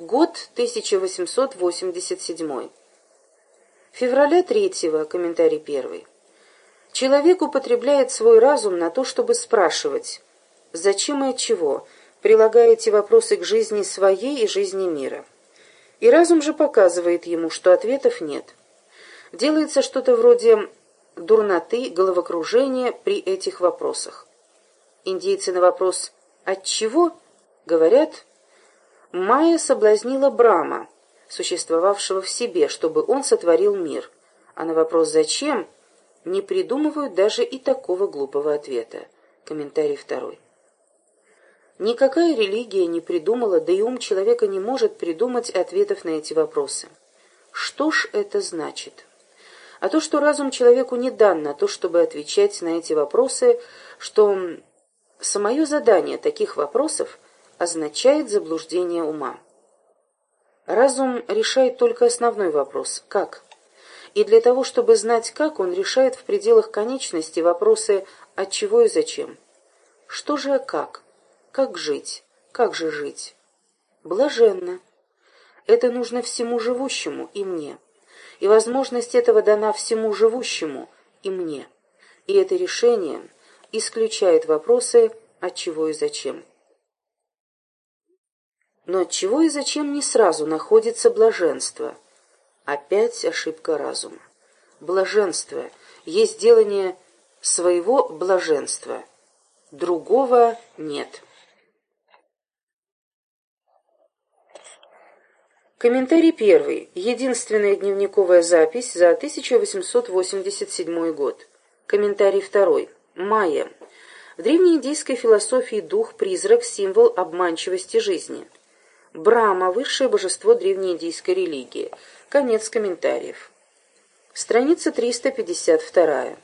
Год 1887. Февраля 3 комментарий первый. Человек употребляет свой разум на то, чтобы спрашивать, зачем и от чего, прилагая эти вопросы к жизни своей и жизни мира. И разум же показывает ему, что ответов нет. Делается что-то вроде дурноты, головокружения при этих вопросах. Индейцы на вопрос «от чего?» говорят «Майя соблазнила Брама, существовавшего в себе, чтобы он сотворил мир». А на вопрос «зачем?» не придумывают даже и такого глупого ответа. Комментарий второй. Никакая религия не придумала, да и ум человека не может придумать ответов на эти вопросы. Что ж это значит? А то, что разум человеку не дан на то, чтобы отвечать на эти вопросы, что самое задание таких вопросов означает заблуждение ума. Разум решает только основной вопрос – как? И для того, чтобы знать как, он решает в пределах конечности вопросы «от чего и зачем?». Что же как? Как жить? Как же жить? Блаженно. Это нужно всему живущему и мне. И возможность этого дана всему живущему и мне. И это решение исключает вопросы от чего и зачем. Но от чего и зачем не сразу находится блаженство? Опять ошибка разума. Блаженство есть делание своего блаженства. Другого нет. Комментарий первый. Единственная дневниковая запись за 1887 год. Комментарий второй. Майя. В древнеиндийской философии дух – призрак, символ обманчивости жизни. Брама – высшее божество древнеиндийской религии. Конец комментариев. Страница 352.